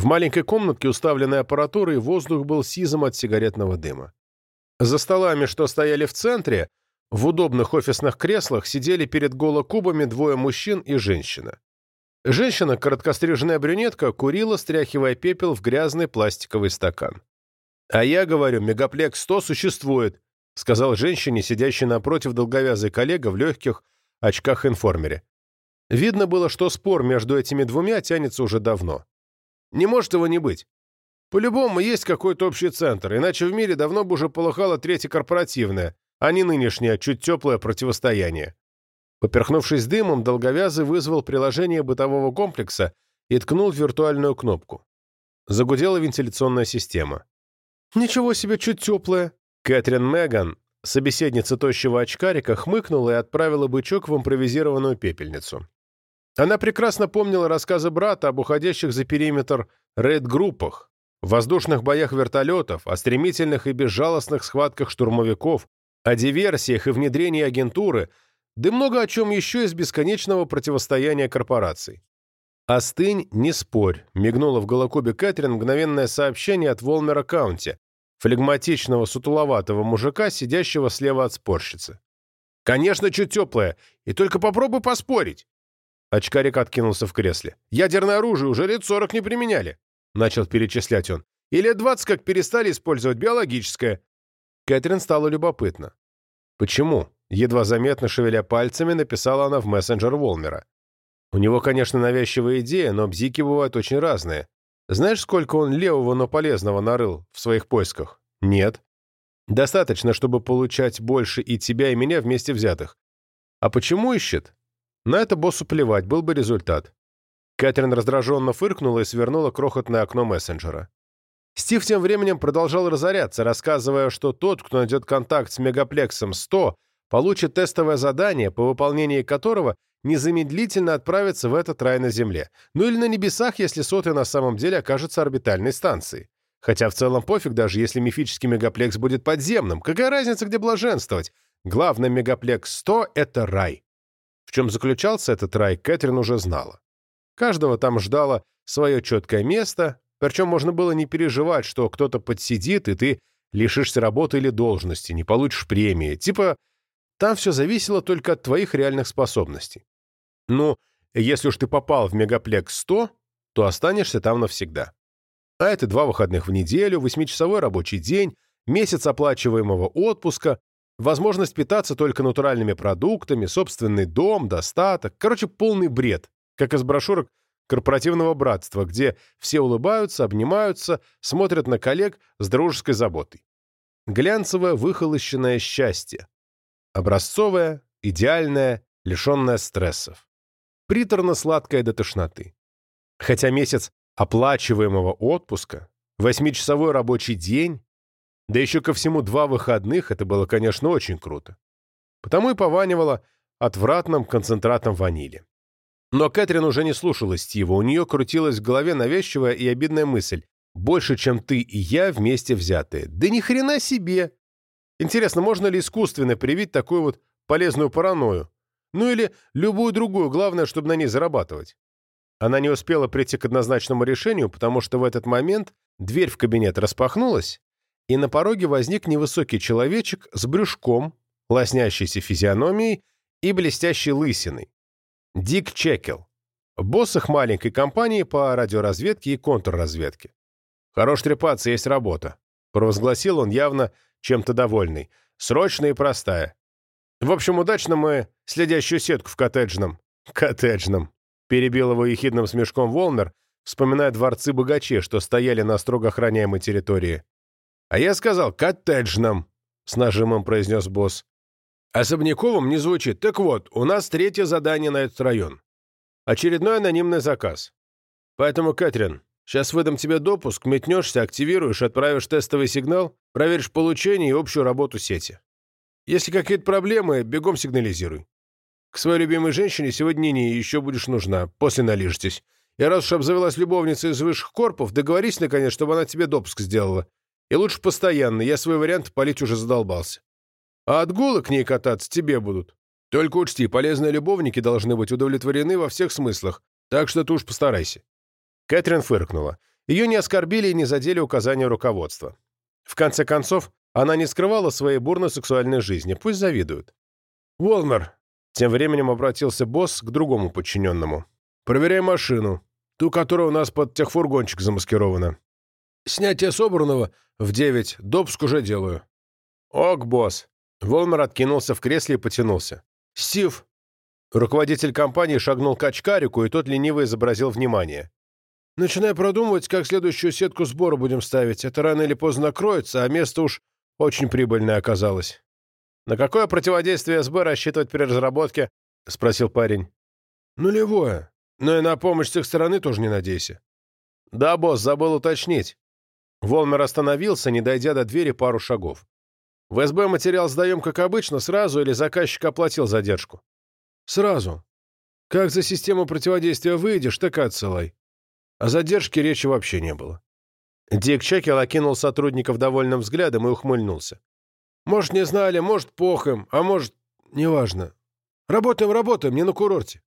В маленькой комнатке, уставленной аппаратурой, воздух был сизым от сигаретного дыма. За столами, что стояли в центре, в удобных офисных креслах сидели перед голокубами двое мужчин и женщина. Женщина, короткостриженная брюнетка, курила, стряхивая пепел в грязный пластиковый стакан. «А я говорю, Мегаплекс-100 существует», сказал женщине, сидящей напротив долговязый коллега в легких очках-информере. Видно было, что спор между этими двумя тянется уже давно. Не может его не быть. По-любому есть какой-то общий центр, иначе в мире давно бы уже полыхало третье корпоративное, а не нынешнее, чуть теплое противостояние. Поперхнувшись дымом, долговязый вызвал приложение бытового комплекса и ткнул виртуальную кнопку. Загудела вентиляционная система. «Ничего себе, чуть теплое!» Кэтрин Меган, собеседница тощего очкарика, хмыкнула и отправила бычок в импровизированную пепельницу. Она прекрасно помнила рассказы брата об уходящих за периметр рейд-группах, воздушных боях вертолетов, о стремительных и безжалостных схватках штурмовиков, о диверсиях и внедрении агентуры, да много о чем еще из бесконечного противостояния корпораций. «Остынь, не спорь», — мигнуло в голокубе Кэтрин мгновенное сообщение от Волмера Каунти, флегматичного сутуловатого мужика, сидящего слева от спорщицы. «Конечно, чуть теплое, и только попробуй поспорить!» Очкарик откинулся в кресле. «Ядерное оружие уже лет сорок не применяли», — начал перечислять он. «И лет двадцать как перестали использовать биологическое». Кэтрин стала любопытна. «Почему?» — едва заметно шевеля пальцами, написала она в мессенджер Волмера. «У него, конечно, навязчивая идея, но бзики бывают очень разные. Знаешь, сколько он левого, но полезного нарыл в своих поисках? Нет. Достаточно, чтобы получать больше и тебя, и меня вместе взятых. А почему ищет? На это боссу плевать, был бы результат. Кэтрин раздраженно фыркнула и свернула крохотное окно мессенджера. Стив тем временем продолжал разоряться, рассказывая, что тот, кто найдет контакт с мегаплексом 100, получит тестовое задание, по выполнении которого незамедлительно отправиться в этот рай на Земле. Ну или на небесах, если сотый на самом деле окажется орбитальной станцией. Хотя в целом пофиг, даже если мифический мегаплекс будет подземным. Какая разница, где блаженствовать? Главный мегаплекс 100 — это рай. В чем заключался этот рай, Кэтрин уже знала. Каждого там ждало свое четкое место, причем можно было не переживать, что кто-то подсидит, и ты лишишься работы или должности, не получишь премии. Типа, там все зависело только от твоих реальных способностей. Ну, если уж ты попал в Мегаплекс 100, то останешься там навсегда. А это два выходных в неделю, восьмичасовой рабочий день, месяц оплачиваемого отпуска, возможность питаться только натуральными продуктами, собственный дом, достаток. Короче, полный бред, как из брошюрок корпоративного братства, где все улыбаются, обнимаются, смотрят на коллег с дружеской заботой. Глянцевое выхолощенное счастье. Образцовое, идеальное, лишенное стрессов приторно-сладкое до тошноты. Хотя месяц оплачиваемого отпуска, восьмичасовой рабочий день, да еще ко всему два выходных, это было, конечно, очень круто. Потому и пованивало отвратным концентратом ванили. Но Кэтрин уже не слушала Стива, у нее крутилась в голове навязчивая и обидная мысль. «Больше, чем ты и я вместе взятые». Да ни хрена себе! Интересно, можно ли искусственно привить такую вот полезную паранойю? Ну или любую другую, главное, чтобы на ней зарабатывать. Она не успела прийти к однозначному решению, потому что в этот момент дверь в кабинет распахнулась, и на пороге возник невысокий человечек с брюшком, лоснящейся физиономией и блестящей лысиной. Дик Чекел, босс их маленькой компании по радиоразведке и контрразведке. «Хорош трепаться, есть работа», — провозгласил он явно чем-то довольный. «Срочная и простая. В общем, удачно мы следящую сетку в коттеджном. Коттеджном. Перебил его ехидным смешком Волнер, вспоминая дворцы богачей, что стояли на строго охраняемой территории. «А я сказал коттеджном», — с нажимом произнес босс. «Особняковым не звучит. Так вот, у нас третье задание на этот район. Очередной анонимный заказ. Поэтому, Кэтрин, сейчас выдам тебе допуск, метнешься, активируешь, отправишь тестовый сигнал, проверишь получение и общую работу сети. Если какие-то проблемы, бегом сигнализируй. К своей любимой женщине сегодня не, еще будешь нужна, после налижетесь. И раз уж обзавелась любовница из высших корпов, договорись, наконец, чтобы она тебе допуск сделала. И лучше постоянно, я свой вариант полить уже задолбался. А отгулы к ней кататься тебе будут. Только учти, полезные любовники должны быть удовлетворены во всех смыслах, так что ты уж постарайся». Кэтрин фыркнула. Ее не оскорбили и не задели указания руководства. В конце концов, она не скрывала своей бурно-сексуальной жизни, пусть завидуют. «Волмер», — тем временем обратился босс к другому подчиненному, — «проверяй машину, ту, которая у нас под техфургончик замаскирована. Снятие собранного в девять, допуск уже делаю». «Ок, босс». Волмер откинулся в кресле и потянулся. «Стив!» Руководитель компании шагнул к очкарику, и тот лениво изобразил внимание. «Начинай продумывать, как следующую сетку сбора будем ставить. Это рано или поздно накроется, а место уж очень прибыльное оказалось». «На какое противодействие СБ рассчитывать при разработке?» — спросил парень. «Нулевое. Но и на помощь с их стороны тоже не надейся». «Да, босс, забыл уточнить». Волмер остановился, не дойдя до двери пару шагов. В СБ материал сдаем, как обычно, сразу или заказчик оплатил задержку? Сразу. Как за систему противодействия выйдешь, так и отсылай. О задержке речи вообще не было. Дик Чекел окинул сотрудников довольным взглядом и ухмыльнулся. Может, не знали, может, похом, а может, неважно. Работаем, работаем, не на курорте.